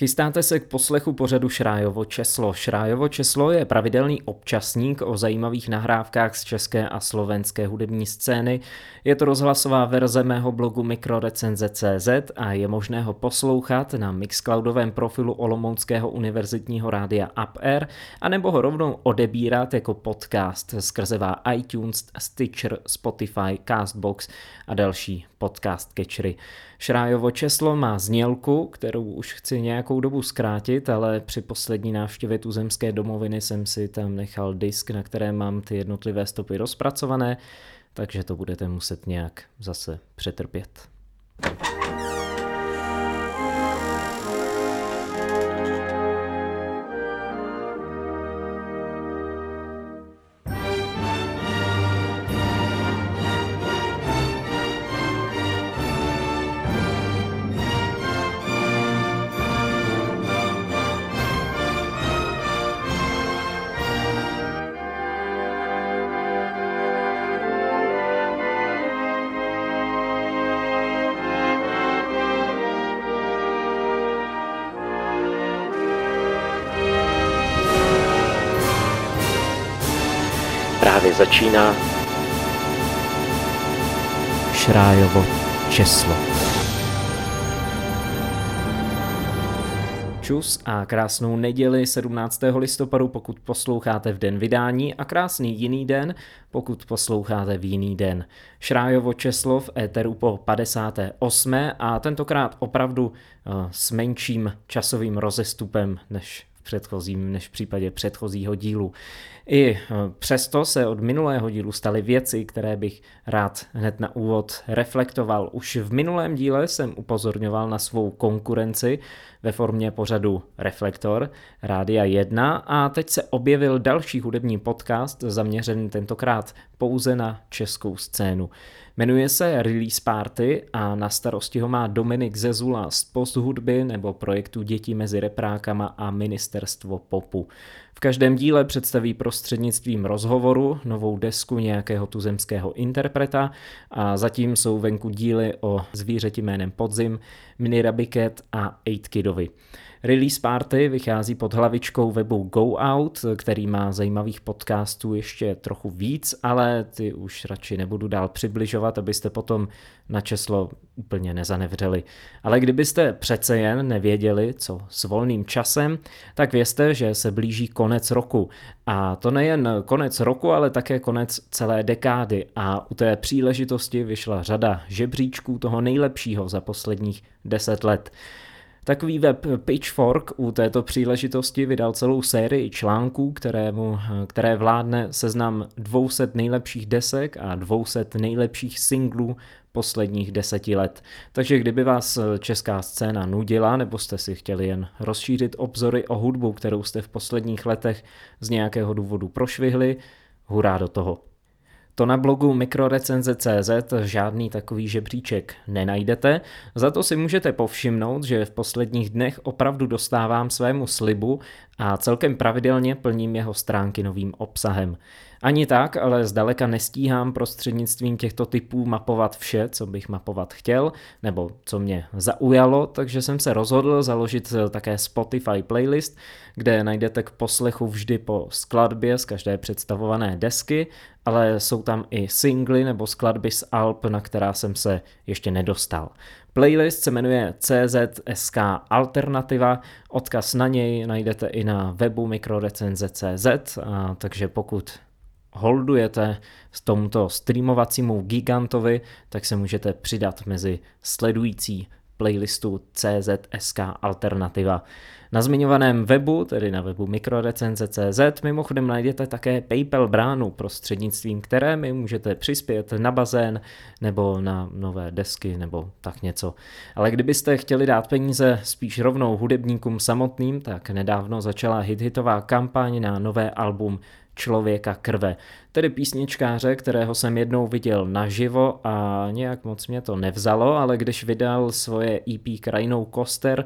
Chystáte se k poslechu pořadu Šrájovo Česlo. Šrájovo Česlo je pravidelný občasník o zajímavých nahrávkách z české a slovenské hudební scény. Je to rozhlasová verze mého blogu mikrorecenze.cz a je možné ho poslouchat na Mixcloudovém profilu Olomouckého univerzitního rádia UpAir anebo ho rovnou odebírat jako podcast skrze iTunes, Stitcher, Spotify, Castbox a další podcast catchery. Šrájovo Česlo má znělku, kterou už chci nějakou dobu zkrátit, ale při poslední návštěvě tuzemské domoviny jsem si tam nechal disk, na kterém mám ty jednotlivé stopy rozpracované, takže to budete muset nějak zase přetrpět. Začíná Šrájovo česlo. Čus a krásnou neděli 17. listopadu, pokud posloucháte v den vydání a krásný jiný den, pokud posloucháte v jiný den. Šrájovo česlo v éteru po 58. a tentokrát opravdu uh, s menším časovým rozestupem než předchozím, než v případě předchozího dílu. I eh, přesto se od minulého dílu staly věci, které bych rád hned na úvod reflektoval. Už v minulém díle jsem upozorňoval na svou konkurenci ve formě pořadu Reflektor Rádia 1 a teď se objevil další hudební podcast zaměřený tentokrát pouze na českou scénu. Jmenuje se Release Party a na starosti ho má Dominik Zezula z posthudby nebo projektu Děti mezi reprákama a Ministerstvo popu. V každém díle představí prostřednictvím rozhovoru novou desku nějakého tuzemského interpreta a zatím jsou venku díly o zvířeti jménem Podzim, Mini Rabiket a 8 Kidovi. Release Party vychází pod hlavičkou webu Go Out, který má zajímavých podcastů ještě trochu víc, ale ty už radši nebudu dál přibližovat, abyste potom na česlo úplně nezanevřeli. Ale kdybyste přece jen nevěděli, co s volným časem, tak vězte, že se blíží konec roku. A to nejen konec roku, ale také konec celé dekády. A u té příležitosti vyšla řada žebříčků toho nejlepšího za posledních deset let. Takový web Pitchfork u této příležitosti vydal celou sérii článků, kterému, které vládne seznam 200 nejlepších desek a 200 nejlepších singlů posledních deseti let. Takže kdyby vás česká scéna nudila, nebo jste si chtěli jen rozšířit obzory o hudbu, kterou jste v posledních letech z nějakého důvodu prošvihli, hurá do toho. To na blogu mikrorecenze.cz žádný takový žebříček nenajdete, za to si můžete povšimnout, že v posledních dnech opravdu dostávám svému slibu a celkem pravidelně plním jeho stránky novým obsahem. Ani tak, ale zdaleka nestíhám prostřednictvím těchto typů mapovat vše, co bych mapovat chtěl, nebo co mě zaujalo, takže jsem se rozhodl založit také Spotify playlist, kde najdete k poslechu vždy po skladbě z každé představované desky, ale jsou tam i singly nebo skladby z Alp, na která jsem se ještě nedostal. Playlist se jmenuje CZSK Alternativa, odkaz na něj najdete i na webu mikrorecenze.cz, takže pokud holdujete s tomuto streamovacímu gigantovi, tak se můžete přidat mezi sledující playlistu CZSK Alternativa. Na zmiňovaném webu, tedy na webu mikrorecenze.cz, mimochodem najdete také PayPal bránu, prostřednictvím které mi můžete přispět na bazén nebo na nové desky nebo tak něco. Ale kdybyste chtěli dát peníze spíš rovnou hudebníkům samotným, tak nedávno začala hit-hitová kampaň na nové album člověka krve. Tedy písničkáře, kterého jsem jednou viděl naživo a nějak moc mě to nevzalo, ale když vydal svoje EP Krajinou Koster,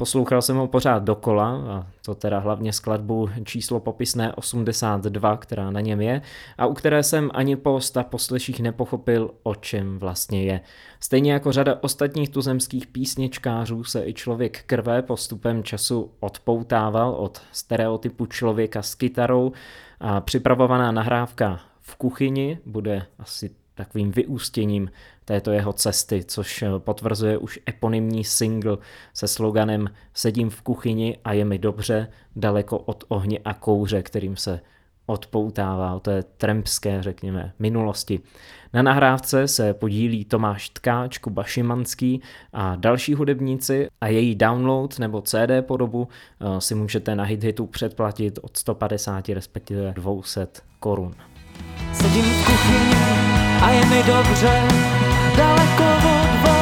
Poslouchal jsem ho pořád dokola, a to teda hlavně skladbu číslo popisné 82, která na něm je, a u které jsem ani po sta posleších nepochopil, o čem vlastně je. Stejně jako řada ostatních tuzemských písničkářů se i člověk krve postupem času odpoutával od stereotypu člověka s kytarou a připravovaná nahrávka v kuchyni bude asi takovým vyústěním této jeho cesty, což potvrzuje už eponymní single se sloganem Sedím v kuchyni a je mi dobře, daleko od ohně a kouře, kterým se odpoutává o té trempské, řekněme, minulosti. Na nahrávce se podílí Tomáš Tkáč, Kuba Šimanský a další hudebníci a její download nebo CD podobu eh, si můžete na HitHitu předplatit od 150 respektive 200 korun. Sedím v kuchyni a je mi dobře, daleko od vohně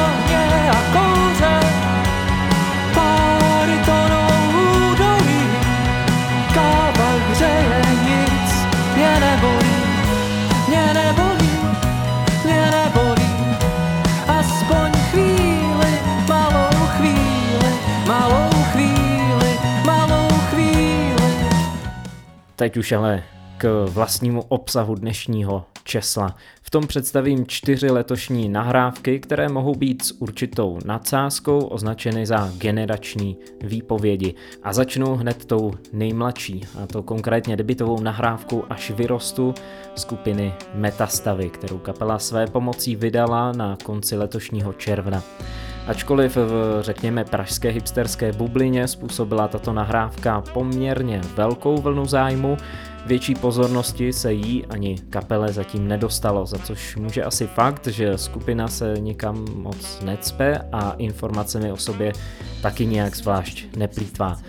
Teď už ale k vlastnímu obsahu dnešního česla. V tom představím čtyři letošní nahrávky, které mohou být s určitou nadsázkou označeny za generační výpovědi. A začnu hned tou nejmladší, a to konkrétně debitovou nahrávkou Až vyrostu skupiny Metastavy, kterou kapela své pomocí vydala na konci letošního června. Ačkoliv v, řekněme, pražské hipsterské bublině způsobila tato nahrávka poměrně velkou vlnu zájmu, Větší pozornosti se jí ani kapele zatím nedostalo, za což může asi fakt, že skupina se nikam moc necpe a informacemi o sobě taky nějak zvlášť neplýtvá.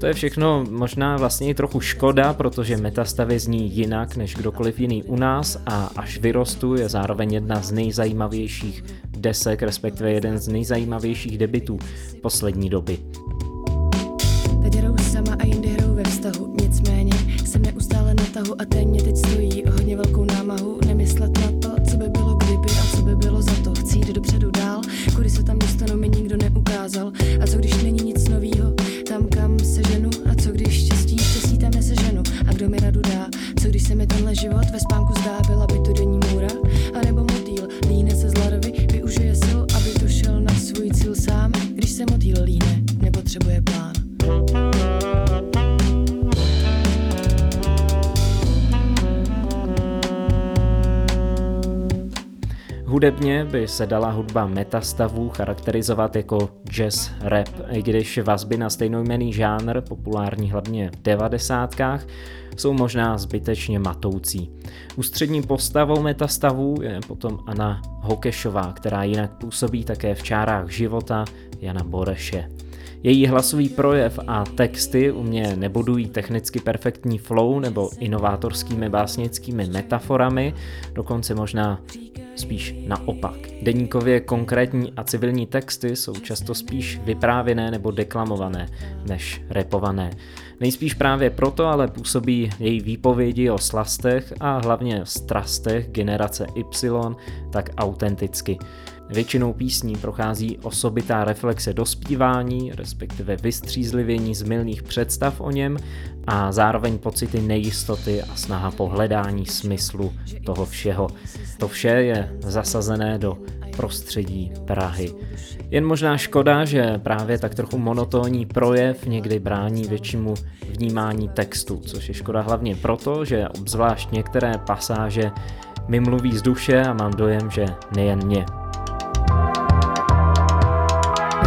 To je všechno možná vlastně i trochu škoda, protože metastavy zní jinak než kdokoliv jiný u nás a až vyrostu je zároveň jedna z nejzajímavějších desek, respektive jeden z nejzajímavějších debitů poslední doby. Se dala hudba metastavů charakterizovat jako jazz rap, i když vazby na stejnojmený žánr, populární hlavně v devadesátkách, jsou možná zbytečně matoucí. Ústřední postavou metastavů je potom Anna Hokešová, která jinak působí také v čárách života Jana Boreše. Její hlasový projev a texty u mě nebudují technicky perfektní flow nebo inovátorskými básnickými metaforami, dokonce možná spíš naopak. Deníkově konkrétní a civilní texty jsou často spíš vyprávěné nebo deklamované než repované. Nejspíš právě proto ale působí její výpovědi o slastech a hlavně strastech generace Y tak autenticky. Většinou písní prochází osobitá reflexe dospívání, respektive vystřízlivění z milných představ o něm a zároveň pocity nejistoty a snaha po hledání smyslu toho všeho. To vše je zasazené do prostředí Prahy. Jen možná škoda, že právě tak trochu monotónní projev někdy brání většímu vnímání textu, což je škoda hlavně proto, že obzvlášť některé pasáže mi mluví z duše a mám dojem, že nejen mě.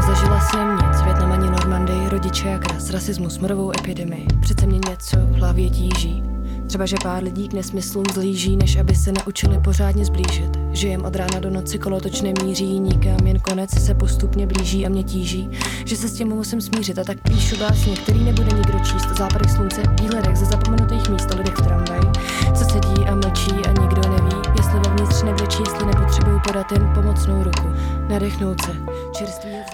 Nezažila jsem nic, Větnam ani Normandii, rodiče jak raz, rasismus, morovou epidemii. Přece mě něco v hlavě tíží. Třeba, že pár lidí k nesmyslům zlíží, než aby se naučili pořádně zblížit. Žijem od rána do noci, kolotoč nemíří, nikam, jen konec se postupně blíží a mě tíží, že se s tím musím smířit a tak píšu básně, který nebude nikdo číst. Západek slunce, výhledek ze zapomenutých míst, lidech v tramvaji, co sedí a mlčí a nikdo neví, jestli vevnitř nevlečí, jestli nepotřebuju podat jen pomocnou ruku. Nadechnout se,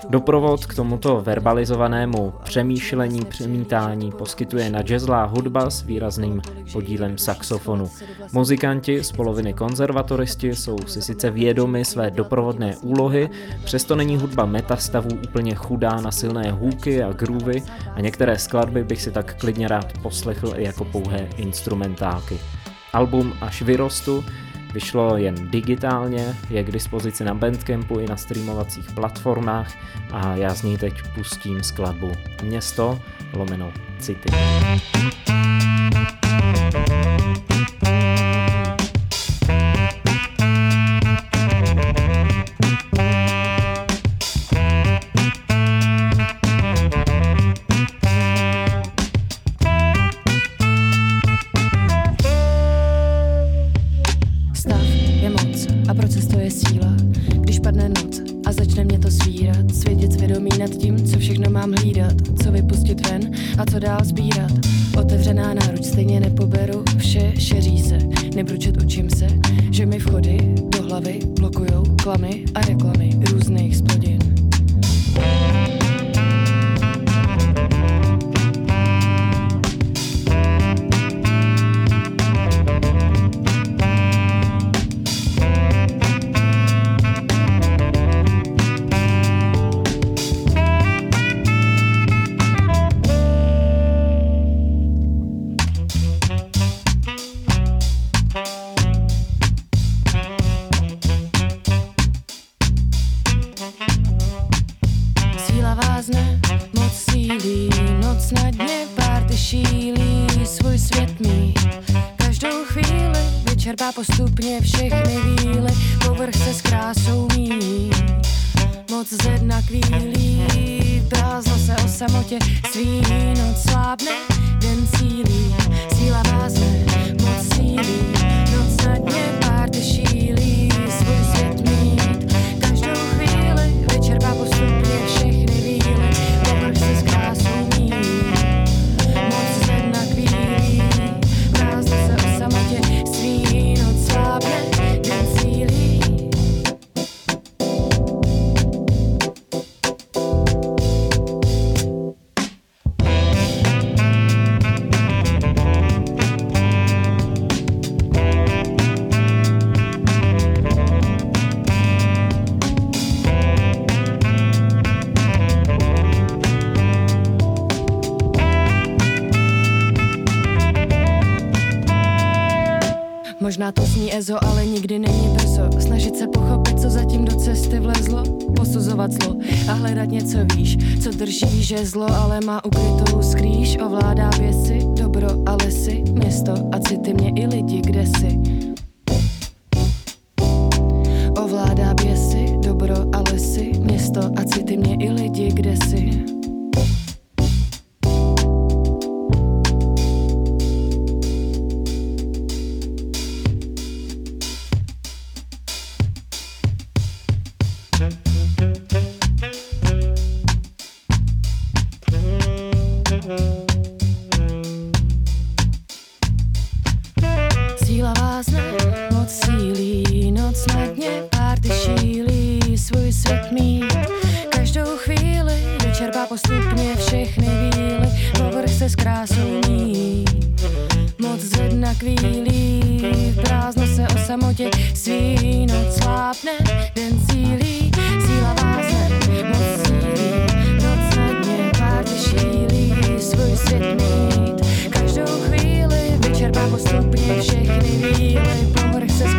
Doprovod k tomuto verbalizovanému přemýšlení, přemítání poskytuje nadžezlá hudba s výrazným podílem saxofonu. Muzikanti z poloviny konzervatoristi jsou si sice vědomi své doprovodné úlohy, přesto není hudba metastavů úplně chudá na silné hůky a groovy a některé skladby bych si tak klidně rád poslechl i jako pouhé instrumentálky. Album Až vyrostu Vyšlo jen digitálně, je k dispozici na Bandcampu i na streamovacích platformách a já z ní teď pustím skladbu Město lomeno City. ztratá postupně všechny víly, povrch se s krásou mí. Moc ze dna kvílí, prázdno se o samotě svý noc slábne, den sílí, síla vázne, moc sílí, noc na dně pár šílí, svůj svět Možná to zní ezo, ale nikdy není brzo. Snažit se pochopit, co zatím do cesty vlezlo, posuzovat zlo a hledat něco výš, co drží že zlo, ale má ukrytou skrýš, ovládá věci, dobro a lesy, město a city mě i lidi, kde si. Ovládá běsy, dobro a lesy, město a city mě i lidi, kde si. Svý noc slápne, den sílí, síla váze moc sílí, noc na dně pár šílí, svůj svět mít. Každou chvíli vyčerpá postupně všechny víly, povrch se s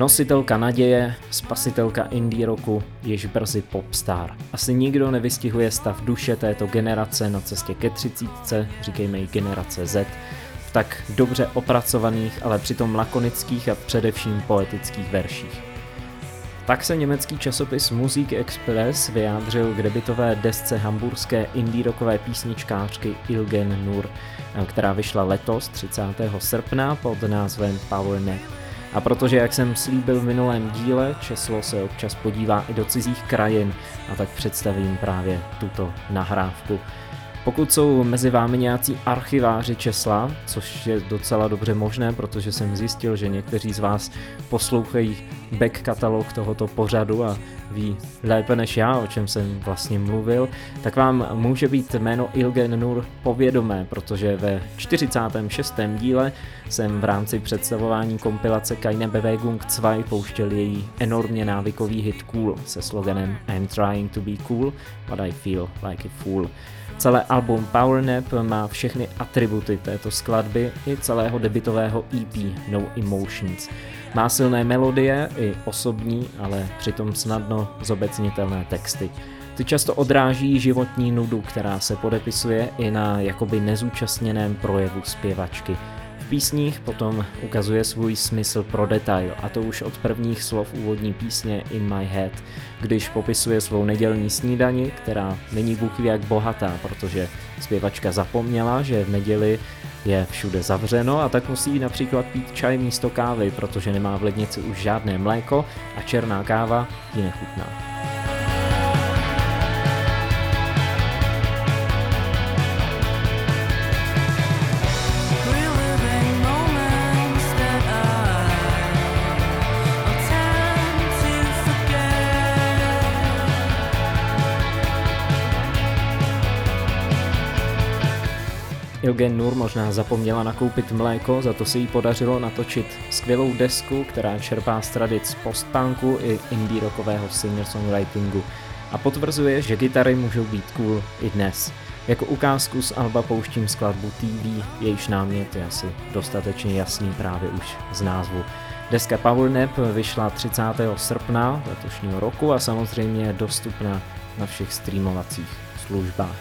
Nositelka naděje, spasitelka indie roku, již brzy popstar. Asi nikdo nevystihuje stav duše této generace na cestě ke třicítce, říkejme jí generace Z, v tak dobře opracovaných, ale přitom lakonických a především poetických verších. Tak se německý časopis Musik Express vyjádřil k debitové desce hamburské indie rockové písničkářky Ilgen Nur, která vyšla letos 30. srpna pod názvem Power Nap. A protože, jak jsem slíbil v minulém díle, Česlo se občas podívá i do cizích krajin a tak představím právě tuto nahrávku. Pokud jsou mezi vámi nějací archiváři česla, což je docela dobře možné, protože jsem zjistil, že někteří z vás poslouchají back katalog tohoto pořadu a ví lépe než já, o čem jsem vlastně mluvil, tak vám může být jméno Ilgen Nur povědomé, protože ve 46. díle jsem v rámci představování kompilace Keine Bewegung 2 pouštěl její enormně návykový hit Cool se sloganem I'm trying to be cool, but I feel like a fool. Celé album Power Nap má všechny atributy této skladby i celého debitového EP No Emotions. Má silné melodie i osobní, ale přitom snadno zobecnitelné texty. Ty často odráží životní nudu, která se podepisuje i na jakoby nezúčastněném projevu zpěvačky – písních potom ukazuje svůj smysl pro detail, a to už od prvních slov úvodní písně In My Head, když popisuje svou nedělní snídani, která není Bůh jak bohatá, protože zpěvačka zapomněla, že v neděli je všude zavřeno a tak musí například pít čaj místo kávy, protože nemá v lednici už žádné mléko a černá káva ji nechutná. Ilgen Nur možná zapomněla nakoupit mléko, za to se jí podařilo natočit skvělou desku, která čerpá z tradic postpunku i indie rockového singer-songwritingu a potvrzuje, že gitary můžou být cool i dnes. Jako ukázku z Alba pouštím skladbu TV, jejíž námět je asi dostatečně jasný právě už z názvu. Deska Powernap vyšla 30. srpna letošního roku a samozřejmě je dostupná na všech streamovacích službách.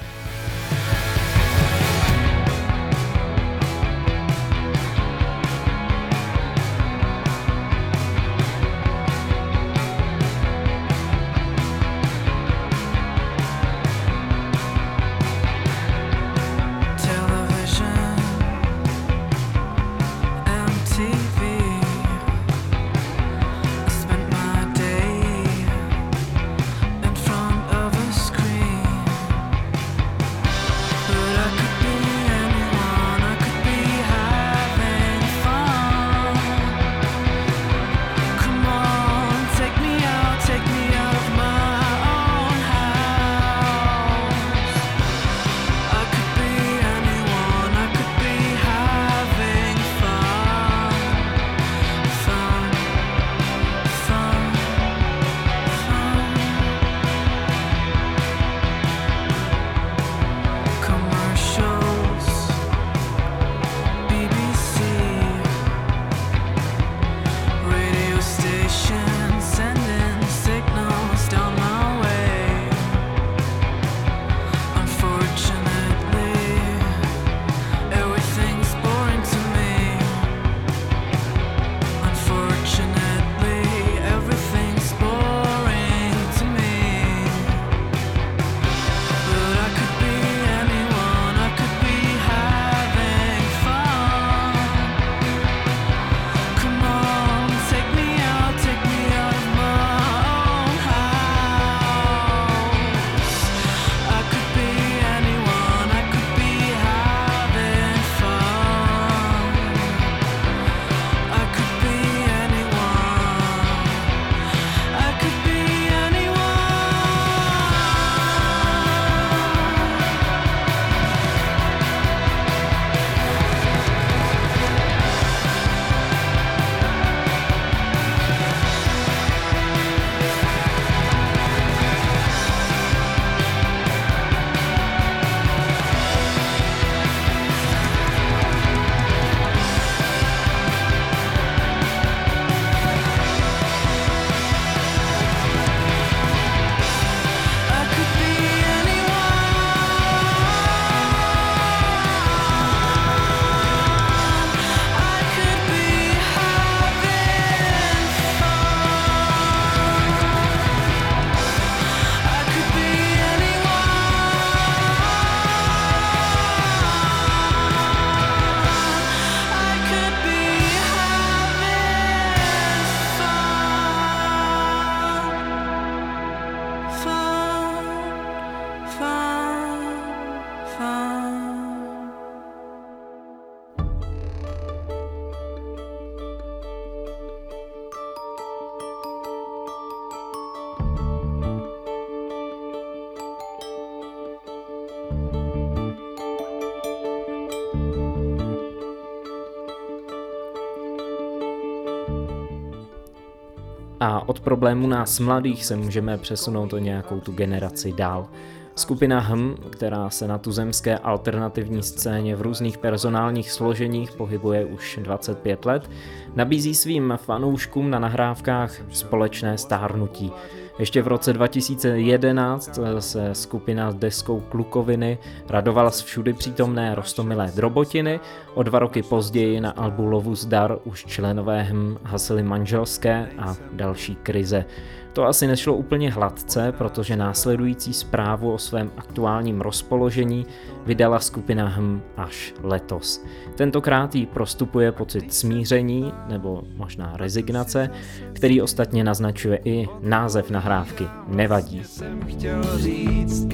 Od problému nás mladých se můžeme přesunout o nějakou tu generaci dál. Skupina HM, která se na tuzemské alternativní scéně v různých personálních složeních pohybuje už 25 let, nabízí svým fanouškům na nahrávkách společné stárnutí. Ještě v roce 2011 se skupina s deskou Klukoviny radovala z všudy přítomné rostomilé drobotiny. O dva roky později na albu Lovu zdar už členové HM hasili manželské a další krize. To asi nešlo úplně hladce, protože následující zprávu o svém aktuálním rozpoložení vydala skupina HM až letos. Tentokrát jí prostupuje pocit smíření nebo možná rezignace, který ostatně naznačuje i název nahrávky Nevadí. Jsem chtěl říct,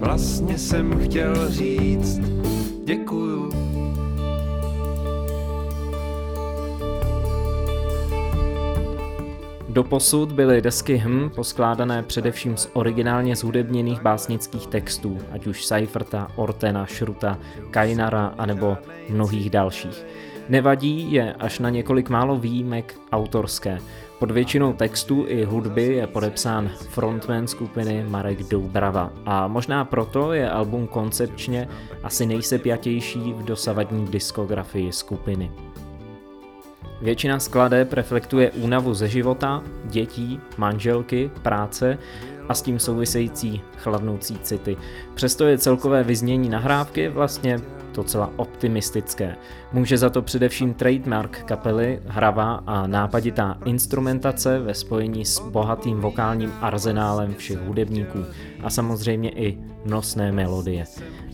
vlastně jsem chtěl říct, děkuju Doposud byly desky HM poskládané především z originálně zhudebněných básnických textů, ať už Seiferta, Ortena, Šruta, Kainara anebo mnohých dalších. Nevadí je až na několik málo výjimek autorské. Pod většinou textů i hudby je podepsán frontman skupiny Marek Doubrava a možná proto je album koncepčně asi nejsepjatější v dosavadní diskografii skupiny. Většina skladeb reflektuje únavu ze života, dětí, manželky, práce a s tím související chladnoucí city. Přesto je celkové vyznění nahrávky vlastně docela optimistické. Může za to především trademark kapely, hravá a nápaditá instrumentace ve spojení s bohatým vokálním arzenálem všech hudebníků a samozřejmě i nosné melodie.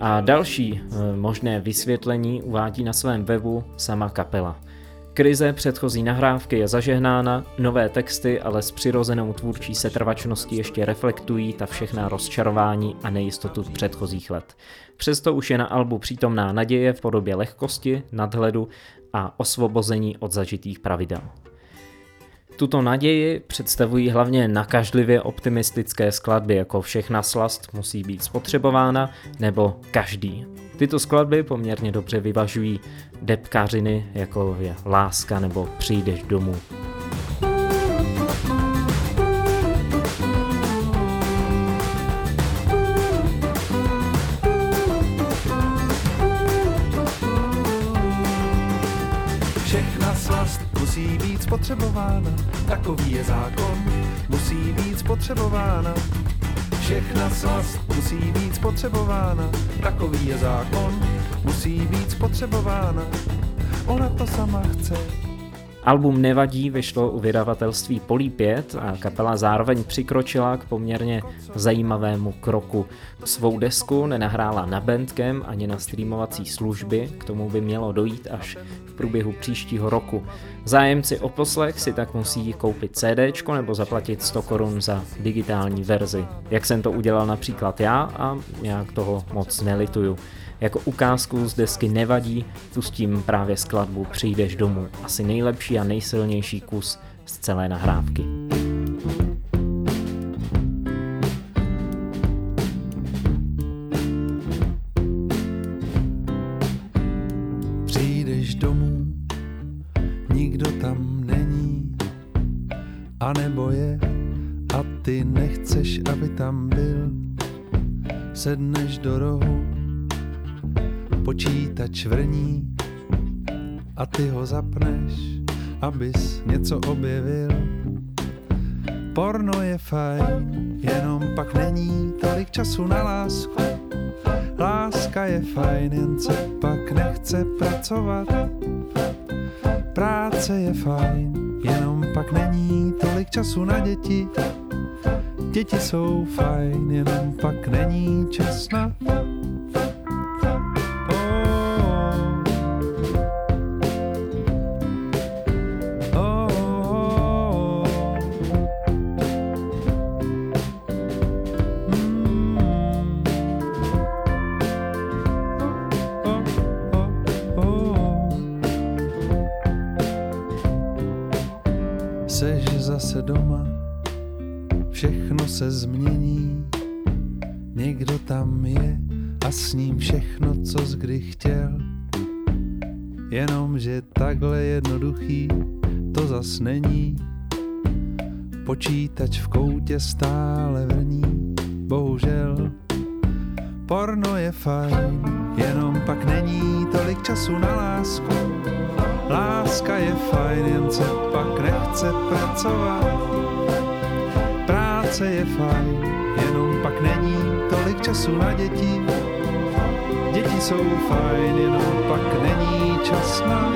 A další e, možné vysvětlení uvádí na svém webu sama kapela – Krize předchozí nahrávky je zažehnána, nové texty ale s přirozenou tvůrčí setrvačností ještě reflektují ta všechna rozčarování a nejistotu předchozích let. Přesto už je na albu přítomná naděje v podobě lehkosti, nadhledu a osvobození od zažitých pravidel. Tuto naději představují hlavně nakažlivě optimistické skladby, jako všechna slast musí být spotřebována, nebo každý. Tyto skladby poměrně dobře vyvažují depkařiny, jako je Láska nebo Přijdeš domů. Spotřebována, takový je zákon, musí být spotřebována. Všechna slast musí být spotřebována, takový je zákon, musí být spotřebována. Ona to sama chce. Album Nevadí vyšlo u vydavatelství Polí 5 a kapela zároveň přikročila k poměrně zajímavému kroku. Svou desku nenahrála na Bandcamp ani na streamovací služby, k tomu by mělo dojít až v průběhu příštího roku. Zájemci o poslech si tak musí koupit CD nebo zaplatit 100 korun za digitální verzi. Jak jsem to udělal například já a nějak toho moc nelituju. Jako ukázku z desky Nevadí pustím právě skladbu Přijdeš domů, asi nejlepší a nejsilnější kus z celé nahrávky. Přijdeš domů, nikdo tam není, anebo je a ty nechceš, aby tam byl. Sedneš do rohu, počítač vrní a ty ho zapneš, abys něco objevil. Porno je fajn, jenom pak není tolik času na lásku. Láska je fajn, jen se pak nechce pracovat. Práce je fajn, jenom pak není tolik času na děti. Děti jsou fajn, jenom pak není čas na počítač v koutě stále vrní, bohužel. Porno je fajn, jenom pak není tolik času na lásku. Láska je fajn, jen se pak nechce pracovat. Práce je fajn, jenom pak není tolik času na děti. Děti jsou fajn, jenom pak není čas na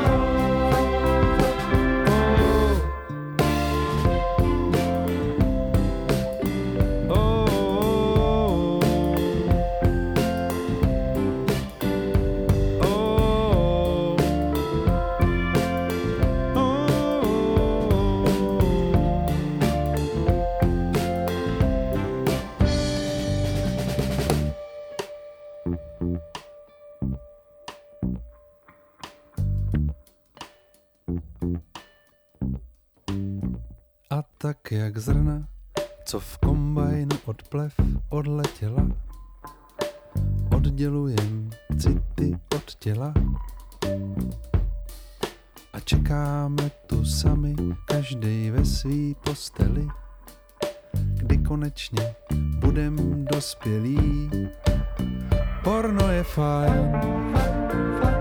tu sami, každý ve svý posteli, kdy konečně budem dospělí. Porno je fajn, láska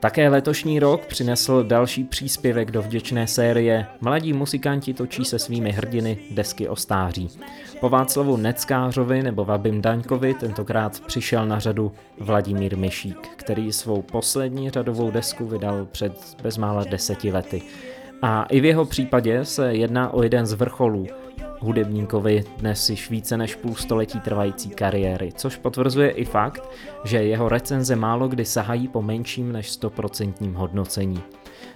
Také letošní rok přinesl další příspěvek do vděčné série Mladí muzikanti točí se svými hrdiny desky o stáří. Po Václavu Neckářovi nebo Vabim Daňkovi tentokrát přišel na řadu Vladimír Myšík, který svou poslední řadovou desku vydal před bezmála deseti lety. A i v jeho případě se jedná o jeden z vrcholů hudebníkovi dnes již více než půl století trvající kariéry, což potvrzuje i fakt, že jeho recenze málo kdy sahají po menším než 100% hodnocení.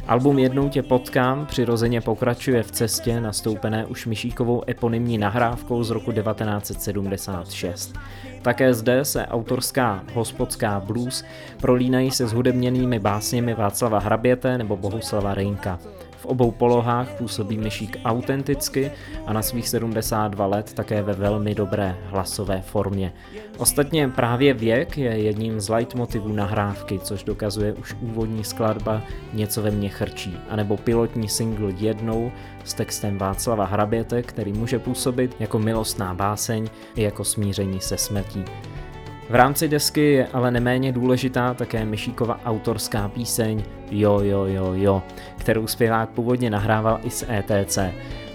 Album Jednou tě potkám přirozeně pokračuje v cestě nastoupené už Myšíkovou eponymní nahrávkou z roku 1976. Také zde se autorská hospodská blues prolínají se zhudebněnými básněmi Václava Hraběte nebo Bohuslava Rejnka. V obou polohách působí Myšík autenticky a na svých 72 let také ve velmi dobré hlasové formě. Ostatně právě věk je jedním z leitmotivů nahrávky, což dokazuje už úvodní skladba Něco ve mně chrčí, anebo pilotní single Jednou s textem Václava Hraběte, který může působit jako milostná báseň i jako smíření se smrtí. V rámci desky je ale neméně důležitá také Myšíkova autorská píseň Jo, jo, jo, jo, kterou zpěvák původně nahrával i s ETC.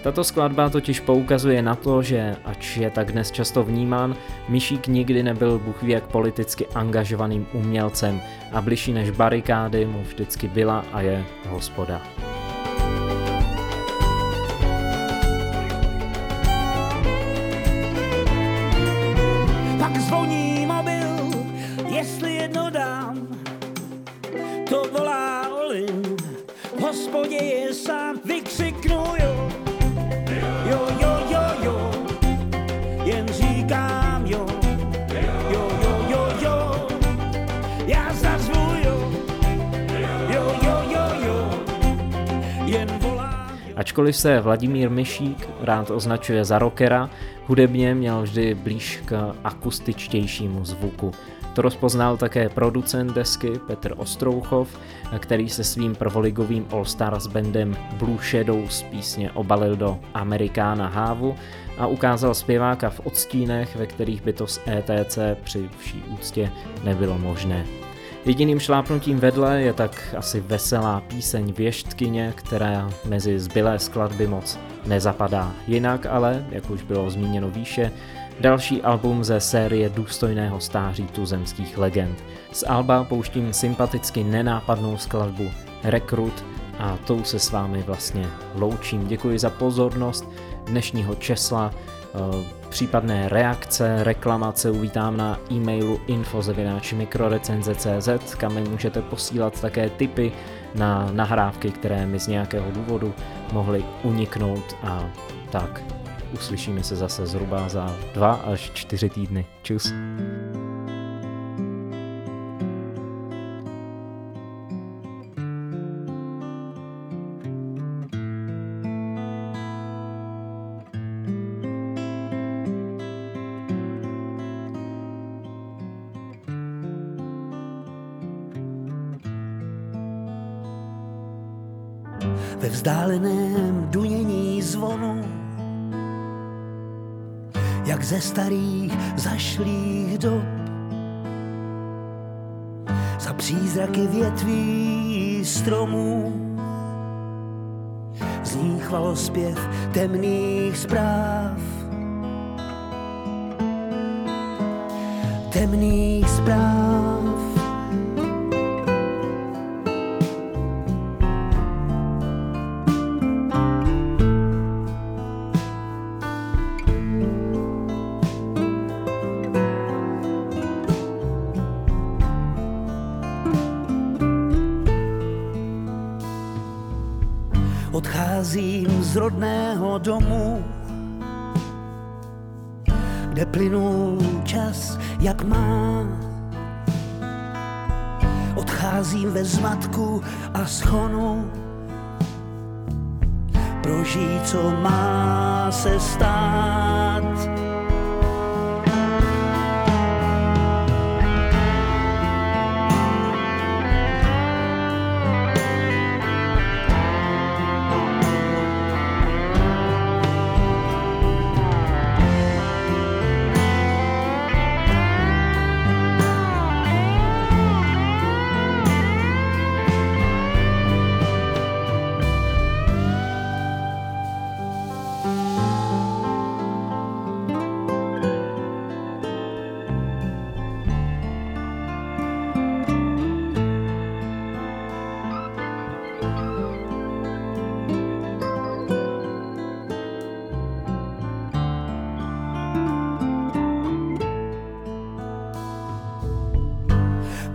Tato skladba totiž poukazuje na to, že, ač je tak dnes často vnímán, Myšík nikdy nebyl Bůh ví jak politicky angažovaným umělcem a bližší než barikády mu vždycky byla a je hospoda. Ačkoliv se Vladimír Myšík rád označuje za rockera, hudebně měl vždy blíž k akustičtějšímu zvuku. To rozpoznal také producent desky Petr Ostrouchov, který se svým prvoligovým All Stars bandem Blue Shadows písně obalil do Amerikána Hávu a ukázal zpěváka v odstínech, ve kterých by to s ETC při vší úctě nebylo možné. Jediným šlápnutím vedle je tak asi veselá píseň Věštkyně, která mezi zbylé skladby moc nezapadá. Jinak ale, jak už bylo zmíněno výše, další album ze série důstojného stáří tuzemských legend. Z Alba pouštím sympaticky nenápadnou skladbu Rekrut a tou se s vámi vlastně loučím. Děkuji za pozornost dnešního česla. Eh, případné reakce, reklamace uvítám na e-mailu info.mikrorecenze.cz, kam mi můžete posílat také tipy na nahrávky, které mi z nějakého důvodu mohly uniknout a tak uslyšíme se zase zhruba za dva až čtyři týdny. Čus. Ze starých zašlých dob. Za přízraky větví stromů zní chvalospěv temných zpráv. Temných zpráv. Odcházím z rodného domu, kde plynul čas, jak má. Odcházím ve zmatku a schonu, prožít, co má se stát.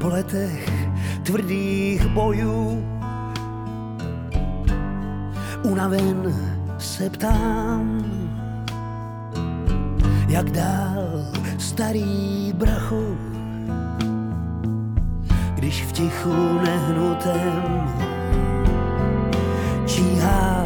Po letech tvrdých bojů. Unaven se ptám, jak dál starý brachu, když v tichu nehnutém číhá